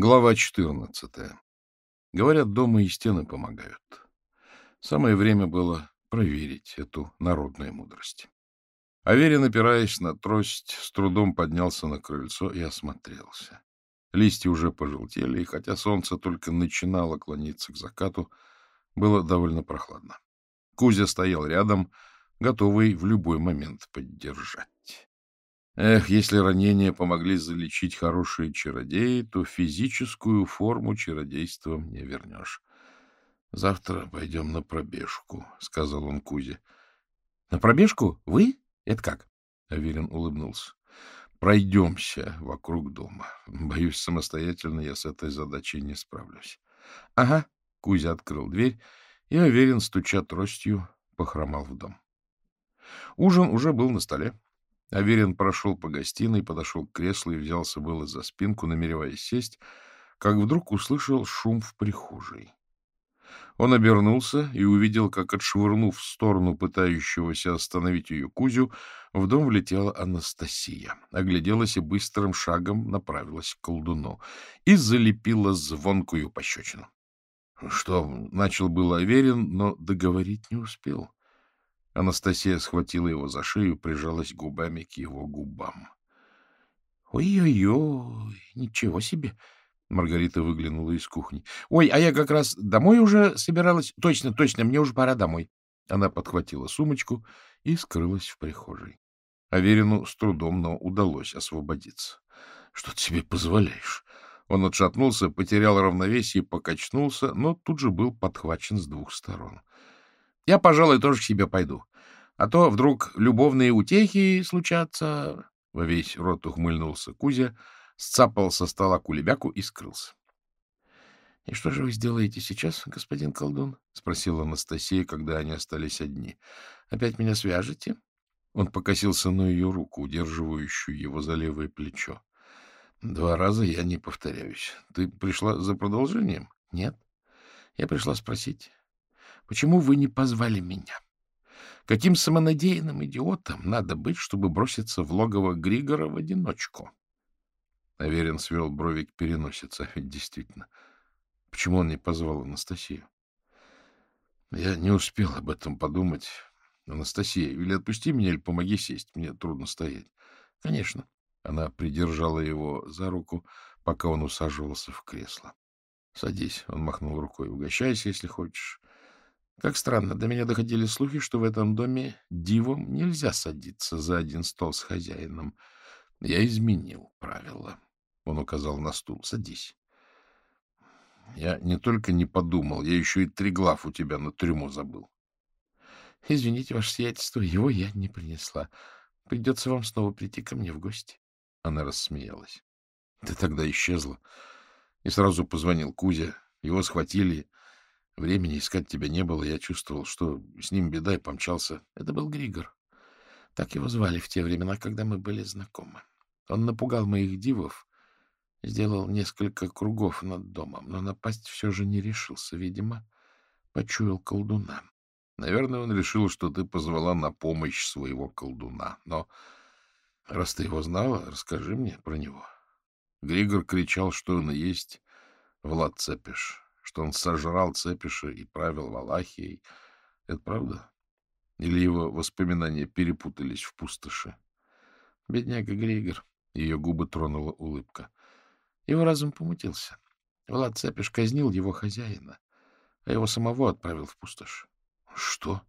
Глава 14. Говорят, дома и стены помогают. Самое время было проверить эту народную мудрость. Аверин, опираясь на трость, с трудом поднялся на крыльцо и осмотрелся. Листья уже пожелтели, и хотя солнце только начинало клониться к закату, было довольно прохладно. Кузя стоял рядом, готовый в любой момент поддержать. Эх, если ранения помогли залечить хорошие чародеи, то физическую форму чародейством не вернешь. — Завтра пойдем на пробежку, — сказал он Кузе. — На пробежку? Вы? Это как? Аверин улыбнулся. — Пройдемся вокруг дома. Боюсь, самостоятельно я с этой задачей не справлюсь. — Ага. Кузя открыл дверь, и Аверин, стуча тростью, похромал в дом. Ужин уже был на столе. Аверин прошел по гостиной, подошел к креслу и взялся было за спинку, намереваясь сесть, как вдруг услышал шум в прихожей. Он обернулся и увидел, как, отшвырнув в сторону пытающегося остановить ее Кузю, в дом влетела Анастасия, огляделась и быстрым шагом направилась к колдуну и залепила звонкую пощечину. Что, начал было Аверин, но договорить не успел. Анастасия схватила его за шею, прижалась губами к его губам. «Ой-ой-ой, ничего себе!» Маргарита выглянула из кухни. «Ой, а я как раз домой уже собиралась. Точно, точно, мне уже пора домой». Она подхватила сумочку и скрылась в прихожей. Аверину с трудом, но удалось освободиться. — Что ты себе позволяешь? Он отшатнулся, потерял равновесие, покачнулся, но тут же был подхвачен с двух сторон. — Я, пожалуй, тоже к себе пойду. А то вдруг любовные утехи случатся. Во весь рот ухмыльнулся Кузя, сцапал со стола кулебяку и скрылся. — И что же вы сделаете сейчас, господин колдун? — спросила Анастасия, когда они остались одни. — Опять меня свяжете? Он покосился на ее руку, удерживающую его за левое плечо. Два раза я не повторяюсь. Ты пришла за продолжением? Нет. Я пришла спросить, почему вы не позвали меня? Каким самонадеянным идиотом надо быть, чтобы броситься в логово Григора в одиночку? Аверин свел брови к переносице. Ведь действительно, почему он не позвал Анастасию? Я не успел об этом подумать. Анастасия, или отпусти меня, или помоги сесть. Мне трудно стоять. Конечно. Она придержала его за руку, пока он усаживался в кресло. — Садись, — он махнул рукой, — угощайся, если хочешь. Как странно, до меня доходили слухи, что в этом доме дивом нельзя садиться за один стол с хозяином. Я изменил правила. Он указал на стул. — Садись. Я не только не подумал, я еще и три глав у тебя на трюму забыл. — Извините, ваше сиятельство, его я не принесла. Придется вам снова прийти ко мне в гости. Она рассмеялась. — Ты тогда исчезла. И сразу позвонил Кузя. Его схватили. Времени искать тебя не было. Я чувствовал, что с ним беда, и помчался. Это был Григор. Так его звали в те времена, когда мы были знакомы. Он напугал моих дивов, сделал несколько кругов над домом, но напасть все же не решился. Видимо, почуял колдуна. Наверное, он решил, что ты позвала на помощь своего колдуна. Но Раз ты его знала, расскажи мне про него. Григор кричал, что он и есть Влад Цепиш, что он сожрал Цепиша и правил Валахией. Это правда? Или его воспоминания перепутались в пустоши? Бедняга Григор. Ее губы тронула улыбка. Его разум помутился. Влад Цепиш казнил его хозяина, а его самого отправил в пустошь. — Что?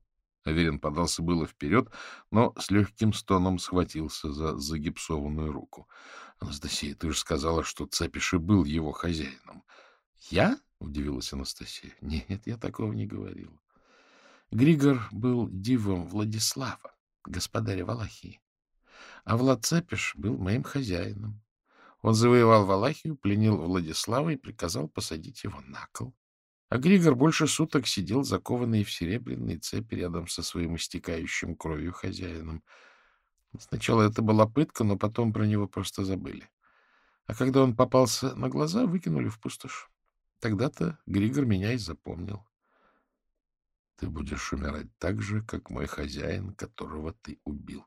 Аверин подался было вперед, но с легким стоном схватился за загипсованную руку. — Анастасия, ты же сказала, что Цепиши был его хозяином. — Я? — удивилась Анастасия. — Нет, я такого не говорил. Григор был дивом Владислава, господаря Валахии. А Влад Цепиш был моим хозяином. Он завоевал Валахию, пленил Владислава и приказал посадить его на кол. А Григор больше суток сидел закованный в серебряные цепи рядом со своим истекающим кровью хозяином. Сначала это была пытка, но потом про него просто забыли. А когда он попался на глаза, выкинули в пустошь. Тогда-то Григор меня и запомнил. Ты будешь умирать так же, как мой хозяин, которого ты убил.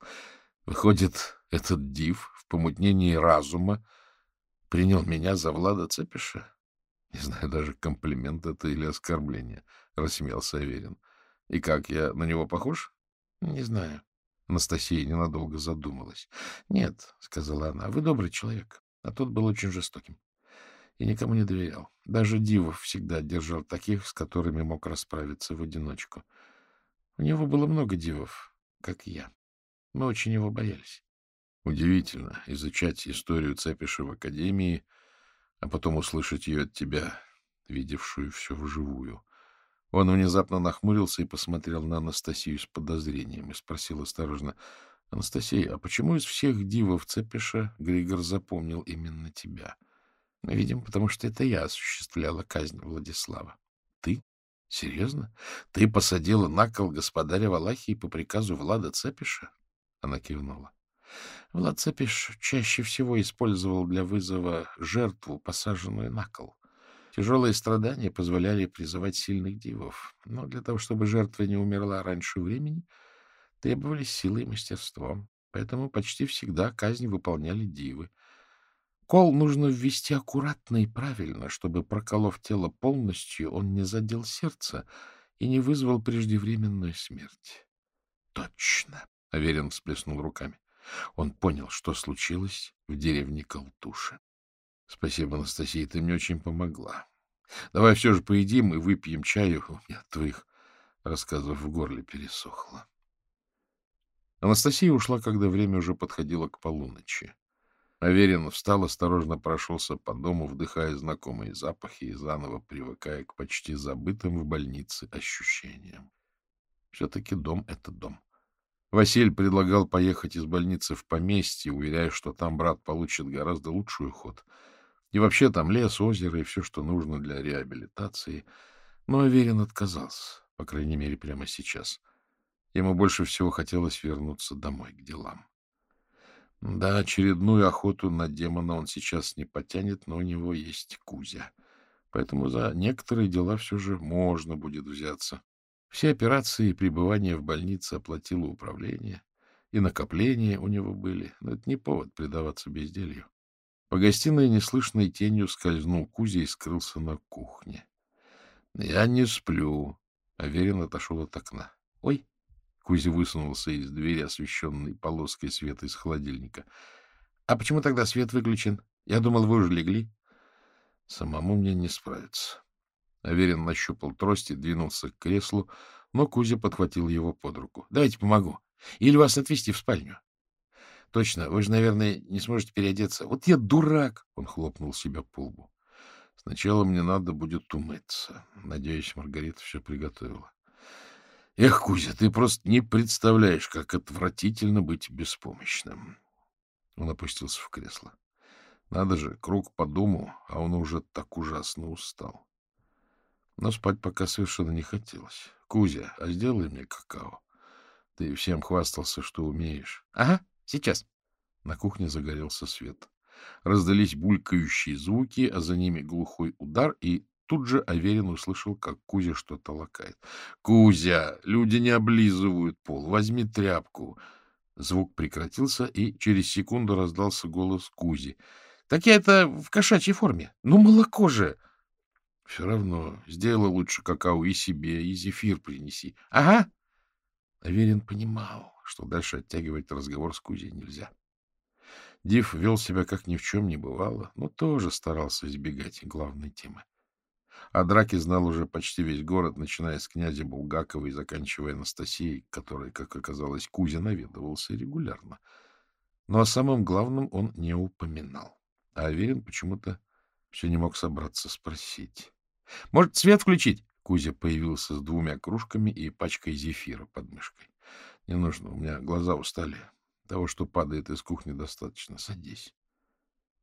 Выходит, этот див в помутнении разума принял меня за Влада Цепиша? Не знаю, даже комплимент это или оскорбление, — рассмеялся Аверин. — И как, я на него похож? — Не знаю. Анастасия ненадолго задумалась. — Нет, — сказала она, — вы добрый человек, а тот был очень жестоким. И никому не доверял. Даже Дивов всегда держал таких, с которыми мог расправиться в одиночку. У него было много дивов, как и я. Мы очень его боялись. Удивительно изучать историю Цепиша в Академии, а потом услышать ее от тебя, видевшую все вживую. Он внезапно нахмурился и посмотрел на Анастасию с подозрением и спросил осторожно, — Анастасия, а почему из всех дивов Цепиша Григор запомнил именно тебя? — Видимо, потому что это я осуществляла казнь Владислава. — Ты? Серьезно? Ты посадила на кол господаря Валахии по приказу Влада Цепиша? Она кивнула. Влад Цепиш чаще всего использовал для вызова жертву, посаженную на кол. Тяжелые страдания позволяли призывать сильных дивов, но для того, чтобы жертва не умерла раньше времени, требовались силы и мастерство. Поэтому почти всегда казнь выполняли дивы. Кол нужно ввести аккуратно и правильно, чтобы, проколов тело полностью, он не задел сердце и не вызвал преждевременную смерть. — Точно! — Аверин всплеснул руками. Он понял, что случилось в деревне Колтуша. — Спасибо, Анастасия, ты мне очень помогла. Давай все же поедим и выпьем чаю. У меня от твоих рассказов в горле пересохло. Анастасия ушла, когда время уже подходило к полуночи. Аверин встал, осторожно прошелся по дому, вдыхая знакомые запахи и заново привыкая к почти забытым в больнице ощущениям. Все-таки дом — это дом. Василь предлагал поехать из больницы в поместье, уверяя, что там брат получит гораздо лучший уход. И вообще там лес, озеро и все, что нужно для реабилитации. Но Аверин отказался, по крайней мере, прямо сейчас. Ему больше всего хотелось вернуться домой, к делам. Да, очередную охоту на демона он сейчас не потянет, но у него есть Кузя. Поэтому за некоторые дела все же можно будет взяться. Все операции и пребывание в больнице оплатило управление, и накопления у него были, но это не повод предаваться безделью. По гостиной неслышной тенью скользнул Кузя и скрылся на кухне. — Я не сплю. Аверин отошел от окна. — Ой! Кузя высунулся из двери, освещенной полоской света из холодильника. — А почему тогда свет выключен? Я думал, вы уже легли. — Самому мне не справиться. Аверин нащупал трость и двинулся к креслу, но Кузя подхватил его под руку. — Давайте помогу. Или вас отвезти в спальню. — Точно, вы же, наверное, не сможете переодеться. Вот я дурак! — он хлопнул себя по лбу. — Сначала мне надо будет умыться. Надеюсь, Маргарита все приготовила. — Эх, Кузя, ты просто не представляешь, как отвратительно быть беспомощным. Он опустился в кресло. Надо же, круг по дому, а он уже так ужасно устал. Но спать пока совершенно не хотелось. — Кузя, а сделай мне какао. Ты всем хвастался, что умеешь. — Ага, сейчас. На кухне загорелся свет. Раздались булькающие звуки, а за ними глухой удар, и тут же Аверин услышал, как Кузя что-то лакает. — Кузя, люди не облизывают пол, возьми тряпку. Звук прекратился, и через секунду раздался голос Кузи. — Так я это в кошачьей форме. Ну, молоко же! — все равно, сделай лучше какао и себе, и зефир принеси. — Ага. Аверин понимал, что дальше оттягивать разговор с Кузей нельзя. Див вел себя, как ни в чем не бывало, но тоже старался избегать главной темы. О драке знал уже почти весь город, начиная с князя Булгакова и заканчивая Анастасией, которой, как оказалось, Кузя наведывался регулярно. Но о самом главном он не упоминал. А Аверин почему-то все не мог собраться спросить. — Может, свет включить? Кузя появился с двумя кружками и пачкой зефира под мышкой. — Не нужно, у меня глаза устали. Того, что падает из кухни, достаточно. Садись.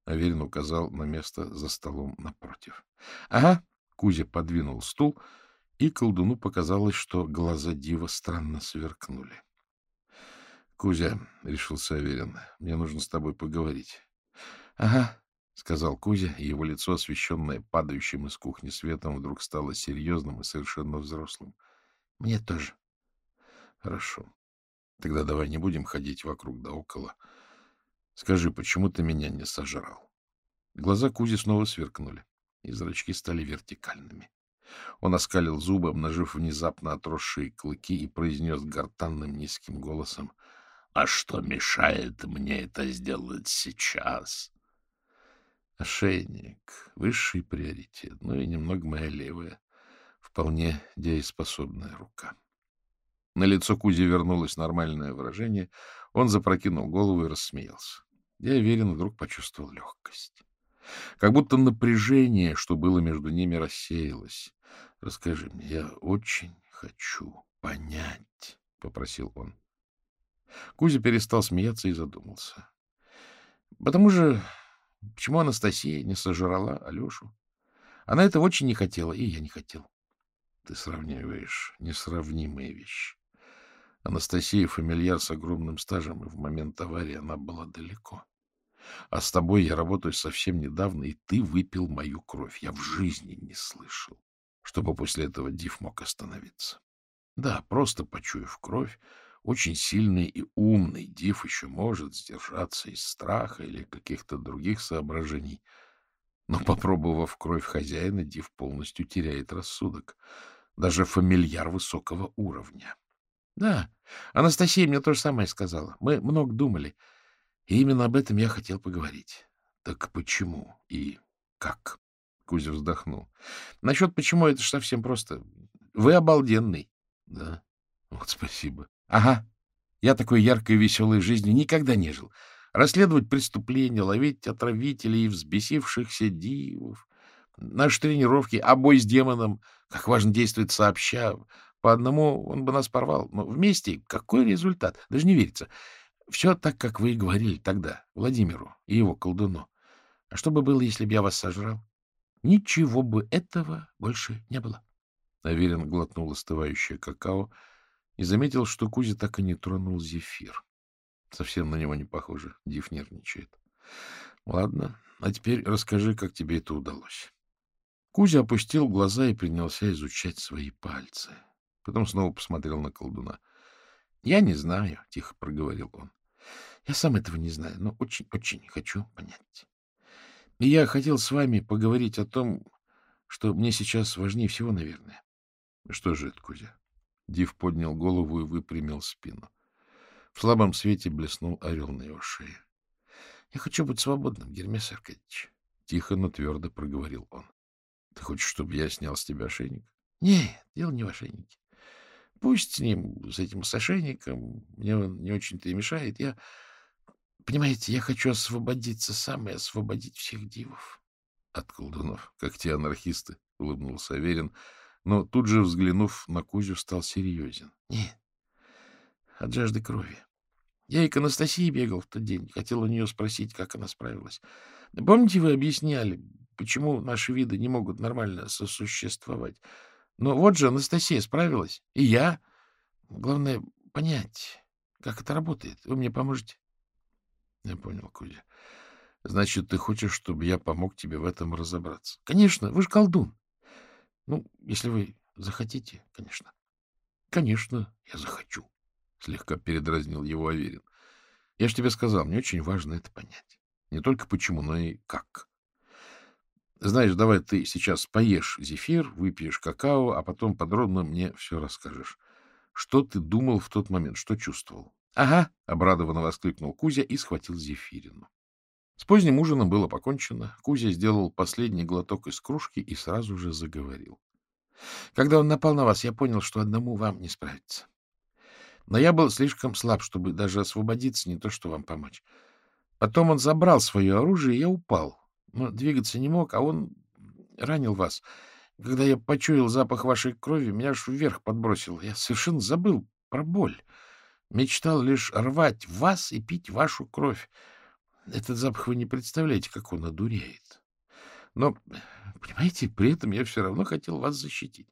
Аверин указал на место за столом напротив. — Ага. Кузя подвинул стул, и колдуну показалось, что глаза дива странно сверкнули. — Кузя, — решился Аверин, — мне нужно с тобой поговорить. — Ага, — сказал Кузя, и его лицо, освещенное падающим из кухни светом, вдруг стало серьезным и совершенно взрослым. — Мне тоже. — Хорошо. Тогда давай не будем ходить вокруг да около. Скажи, почему ты меня не сожрал? Глаза Кузи снова сверкнули, и зрачки стали вертикальными. Он оскалил зубы, обнажив внезапно отросшие клыки, и произнес гортанным низким голосом. — А что мешает мне это сделать сейчас? Ошейник — высший приоритет, ну и немного моя левая, вполне дееспособная рука. На лицо Кузи вернулось нормальное выражение. Он запрокинул голову и рассмеялся. Я уверен, вдруг почувствовал легкость. Как будто напряжение, что было между ними, рассеялось. — Расскажи мне, я очень хочу понять, — попросил он. Кузя перестал смеяться и задумался. — Потому же, почему Анастасия не сожрала Алешу? Она этого очень не хотела, и я не хотел. Ты сравниваешь несравнимые вещи. Анастасия — фамильяр с огромным стажем, и в момент аварии она была далеко. А с тобой я работаю совсем недавно, и ты выпил мою кровь. Я в жизни не слышал, чтобы после этого Див мог остановиться. Да, просто почуяв кровь, очень сильный и умный Див еще может сдержаться из страха или каких-то других соображений. Но, попробовав кровь хозяина, Див полностью теряет рассудок. Даже фамильяр высокого уровня. Да, Анастасия мне то же самое сказала. Мы много думали. И именно об этом я хотел поговорить. Так почему и как? Кузя вздохнул. Насчет почему это же совсем просто. Вы обалденный. Да, вот спасибо. Ага, я такой яркой и веселой жизни никогда не жил. Расследовать преступления, ловить отравителей и взбесившихся дивов. Наши тренировки, а бой с демоном, как важно действовать сообща. По одному он бы нас порвал, но вместе какой результат? Даже не верится. Все так, как вы и говорили тогда, Владимиру и его колдуну. А что бы было, если бы я вас сожрал? Ничего бы этого больше не было. Аверин глотнул остывающее какао и заметил, что Кузя так и не тронул зефир. Совсем на него не похоже. Див нервничает. Ладно, а теперь расскажи, как тебе это удалось. Кузя опустил глаза и принялся изучать свои пальцы. Потом снова посмотрел на колдуна. — Я не знаю, — тихо проговорил он. Я сам этого не знаю, но очень-очень хочу понять. И я хотел с вами поговорить о том, что мне сейчас важнее всего, наверное. — Что же это, Кузя? Див поднял голову и выпрямил спину. В слабом свете блеснул орел на его шее. — Я хочу быть свободным, Гермес Аркадьевич. Тихо, но твердо проговорил он. — Ты хочешь, чтобы я снял с тебя ошейник? — Нет, дело не в ошейнике. Пусть с ним, с этим с мне он не очень-то и мешает. Я Понимаете, я хочу освободиться сам и освободить всех дивов. — От колдунов, как те анархисты, — улыбнулся Аверин, но тут же, взглянув на Кузю, стал серьезен. — Нет, от жажды крови. Я и к Анастасии бегал в тот день, хотел у нее спросить, как она справилась. Помните, вы объясняли, почему наши виды не могут нормально сосуществовать? Но вот же Анастасия справилась, и я. Главное — понять, как это работает. Вы мне поможете? — Я понял, Кузя. — Значит, ты хочешь, чтобы я помог тебе в этом разобраться? — Конечно, вы же колдун. Ну, если вы захотите, конечно. — Конечно, я захочу, — слегка передразнил его Аверин. — Я же тебе сказал, мне очень важно это понять. Не только почему, но и как. Знаешь, давай ты сейчас поешь зефир, выпьешь какао, а потом подробно мне все расскажешь. Что ты думал в тот момент, что чувствовал? — Ага, — обрадованно воскликнул Кузя и схватил Зефирину. С поздним ужином было покончено. Кузя сделал последний глоток из кружки и сразу же заговорил. Когда он напал на вас, я понял, что одному вам не справиться. Но я был слишком слаб, чтобы даже освободиться, не то что вам помочь. Потом он забрал свое оружие, и я упал. Но двигаться не мог, а он ранил вас. Когда я почуял запах вашей крови, меня аж вверх подбросил. Я совершенно забыл про боль. Мечтал лишь рвать вас и пить вашу кровь. Этот запах вы не представляете, как он одуреет. Но, понимаете, при этом я все равно хотел вас защитить.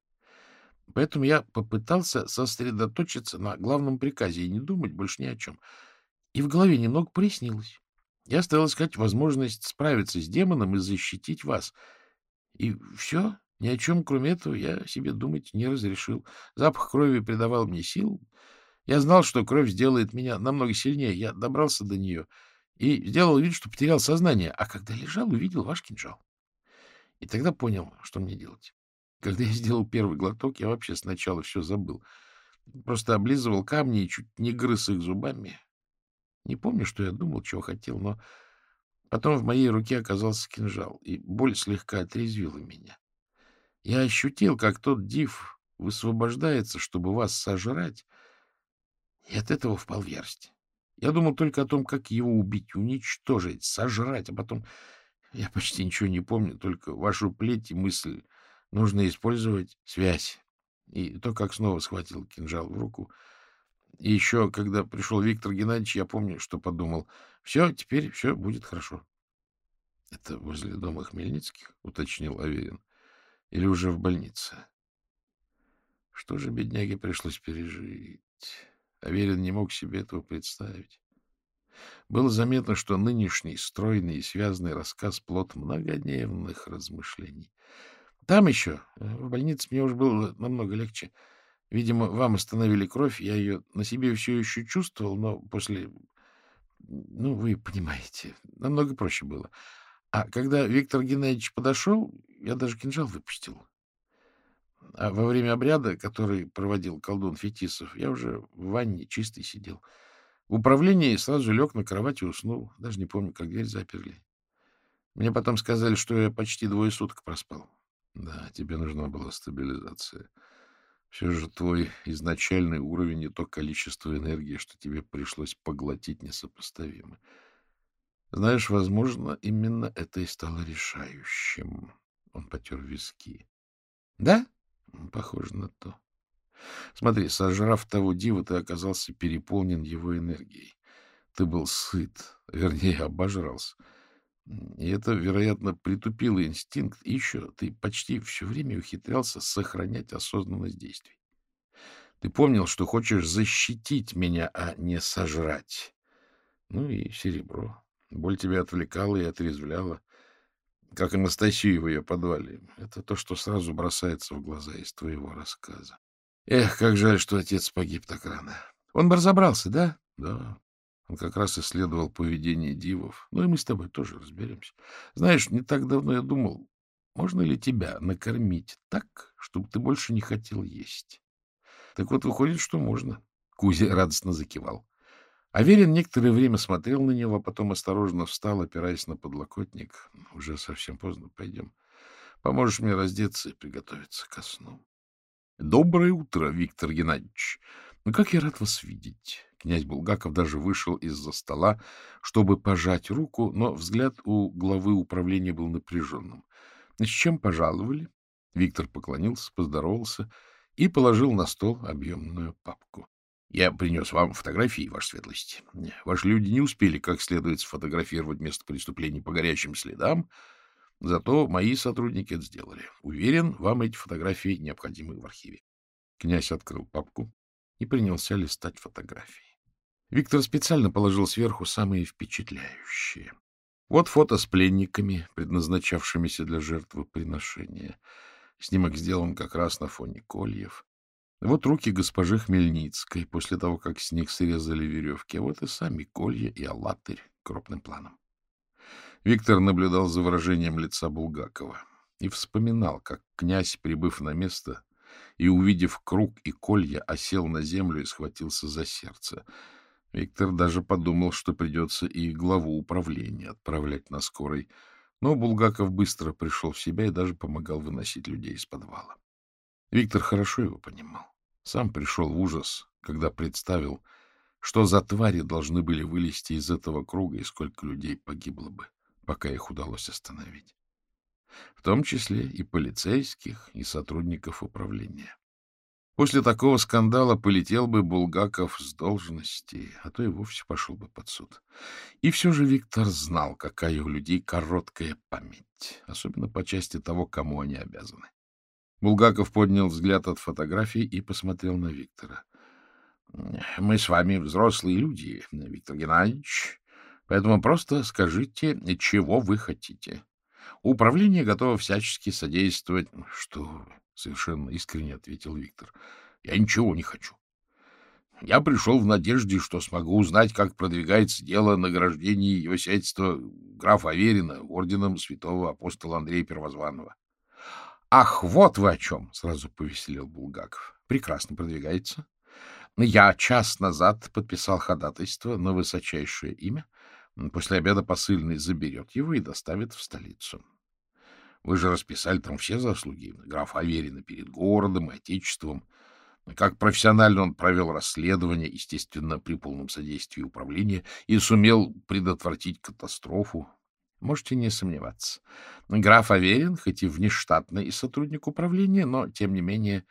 Поэтому я попытался сосредоточиться на главном приказе и не думать больше ни о чем. И в голове немного прояснилось. Я стал искать возможность справиться с демоном и защитить вас. И все, ни о чем, кроме этого, я себе думать не разрешил. Запах крови придавал мне сил, я знал, что кровь сделает меня намного сильнее. Я добрался до нее и сделал вид, что потерял сознание, а когда лежал, увидел ваш кинжал. И тогда понял, что мне делать. Когда я сделал первый глоток, я вообще сначала все забыл. Просто облизывал камни и чуть не грыз их зубами. Не помню, что я думал, чего хотел, но потом в моей руке оказался кинжал, и боль слегка отрезвила меня. Я ощутил, как тот див высвобождается, чтобы вас сожрать, и от этого впал в ярость. Я думал только о том, как его убить, уничтожить, сожрать, а потом... Я почти ничего не помню, только вашу плеть и мысль. Нужно использовать связь. И то, как снова схватил кинжал в руку. И еще, когда пришел Виктор Геннадьевич, я помню, что подумал. Все, теперь все будет хорошо. — Это возле дома Хмельницких? — уточнил Аверин. — Или уже в больнице? Что же бедняге пришлось пережить? Аверин не мог себе этого представить. Было заметно, что нынешний стройный и связанный рассказ — плод многодневных размышлений. Там еще, в больнице, мне уже было намного легче. Видимо, вам остановили кровь, я ее на себе все еще чувствовал, но после... Ну, вы понимаете, намного проще было. А когда Виктор Геннадьевич подошел, я даже кинжал выпустил. А во время обряда, который проводил колдун Фетисов, я уже в ванне чистый сидел. В управлении сразу лег на кровать и уснул. Даже не помню, как дверь заперли. Мне потом сказали, что я почти двое суток проспал. Да, тебе нужна была стабилизация. Все же твой изначальный уровень и то количество энергии, что тебе пришлось поглотить, несопоставимы. Знаешь, возможно, именно это и стало решающим. Он потер виски. — Да? Похоже на то. Смотри, сожрав того дива, ты оказался переполнен его энергией. Ты был сыт, вернее, обожрался. И это, вероятно, притупило инстинкт. И еще ты почти все время ухитрялся сохранять осознанность действий. Ты помнил, что хочешь защитить меня, а не сожрать. Ну и серебро. Боль тебя отвлекала и отрезвляла как Анастасию в ее подвале. Это то, что сразу бросается в глаза из твоего рассказа. Эх, как жаль, что отец погиб так рано. Он бы разобрался, да? Да. Он как раз исследовал поведение дивов. Ну и мы с тобой тоже разберемся. Знаешь, не так давно я думал, можно ли тебя накормить так, чтобы ты больше не хотел есть. Так вот, выходит, что можно. Кузя радостно закивал. Аверин некоторое время смотрел на него, а потом осторожно встал, опираясь на подлокотник. Уже совсем поздно, пойдем. Поможешь мне раздеться и приготовиться ко сну. — Доброе утро, Виктор Геннадьевич. Ну, как я рад вас видеть. Князь Булгаков даже вышел из-за стола, чтобы пожать руку, но взгляд у главы управления был напряженным. — С чем пожаловали? Виктор поклонился, поздоровался и положил на стол объемную папку. Я принес вам фотографии, ваша светлость. Ваши люди не успели как следует сфотографировать место преступления по горячим следам, зато мои сотрудники это сделали. Уверен, вам эти фотографии необходимы в архиве. Князь открыл папку и принялся листать фотографии. Виктор специально положил сверху самые впечатляющие. Вот фото с пленниками, предназначавшимися для жертвоприношения. Снимок сделан как раз на фоне кольев. Вот руки госпожи Хмельницкой после того, как с них срезали веревки, а вот и сами колья и аллатырь крупным планом. Виктор наблюдал за выражением лица Булгакова и вспоминал, как князь, прибыв на место и, увидев круг и колья, осел на землю и схватился за сердце. Виктор даже подумал, что придется и главу управления отправлять на скорой, но Булгаков быстро пришел в себя и даже помогал выносить людей из подвала. Виктор хорошо его понимал. Сам пришел в ужас, когда представил, что за твари должны были вылезти из этого круга и сколько людей погибло бы, пока их удалось остановить. В том числе и полицейских, и сотрудников управления. После такого скандала полетел бы Булгаков с должности, а то и вовсе пошел бы под суд. И все же Виктор знал, какая у людей короткая память, особенно по части того, кому они обязаны. Булгаков поднял взгляд от фотографии и посмотрел на Виктора. — Мы с вами взрослые люди, Виктор Геннадьевич, поэтому просто скажите, чего вы хотите. Управление готово всячески содействовать. — Что совершенно искренне ответил Виктор. — Я ничего не хочу. Я пришел в надежде, что смогу узнать, как продвигается дело награждения его сиятельства графа Аверина орденом святого апостола Андрея Первозванного. — Ах, вот вы о чем! — сразу повеселил Булгаков. — Прекрасно продвигается. Я час назад подписал ходатайство на высочайшее имя. После обеда посыльный заберет его и доставит в столицу. Вы же расписали там все заслуги графа Аверина перед городом и отечеством. Как профессионально он провел расследование, естественно, при полном содействии управления, и сумел предотвратить катастрофу. Можете не сомневаться. Граф Аверин, хоть и внештатный и сотрудник управления, но, тем не менее,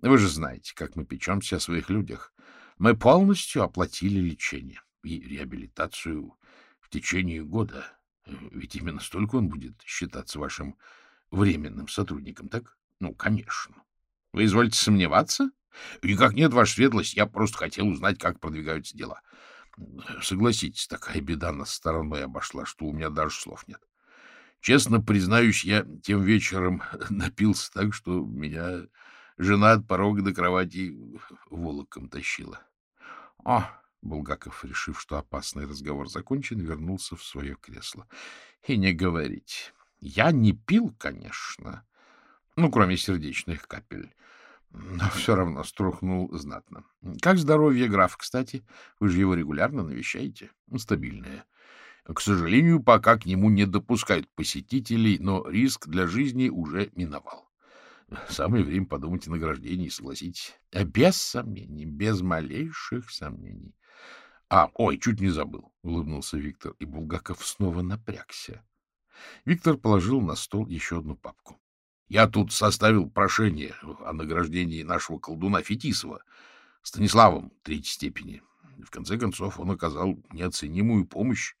вы же знаете, как мы печемся о своих людях. Мы полностью оплатили лечение и реабилитацию в течение года. Ведь именно столько он будет считаться вашим временным сотрудником, так? Ну, конечно. Вы изволите сомневаться? Никак нет, ваша светлость. Я просто хотел узнать, как продвигаются дела. Согласитесь, такая беда нас стороной обошла, что у меня даже слов нет. Честно признаюсь, я тем вечером напился так, что меня жена от порога до кровати волоком тащила. — О! — Булгаков, решив, что опасный разговор закончен, вернулся в свое кресло. — И не говорить. Я не пил, конечно, ну, кроме сердечных капель, но все равно струхнул знатно. Как здоровье граф, кстати? Вы же его регулярно навещаете? Стабильное. К сожалению, пока к нему не допускают посетителей, но риск для жизни уже миновал. Самое время подумать о награждении, согласитесь. А без сомнений, без малейших сомнений. А, ой, чуть не забыл, — улыбнулся Виктор, и Булгаков снова напрягся. Виктор положил на стол еще одну папку. — Я тут составил прошение о награждении нашего колдуна Фетисова Станиславом третьей степени. В конце концов, он оказал неоценимую помощь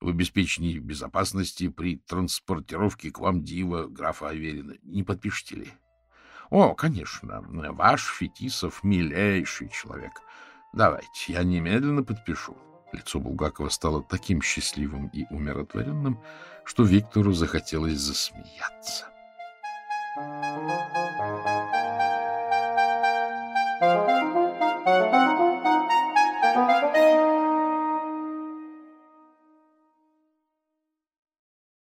в обеспечении безопасности при транспортировке к вам дива графа Аверина. Не подпишете ли? — О, конечно, ваш Фетисов — милейший человек. Давайте, я немедленно подпишу. Лицо Булгакова стало таким счастливым и умиротворенным, что Виктору захотелось засмеяться. Thank you.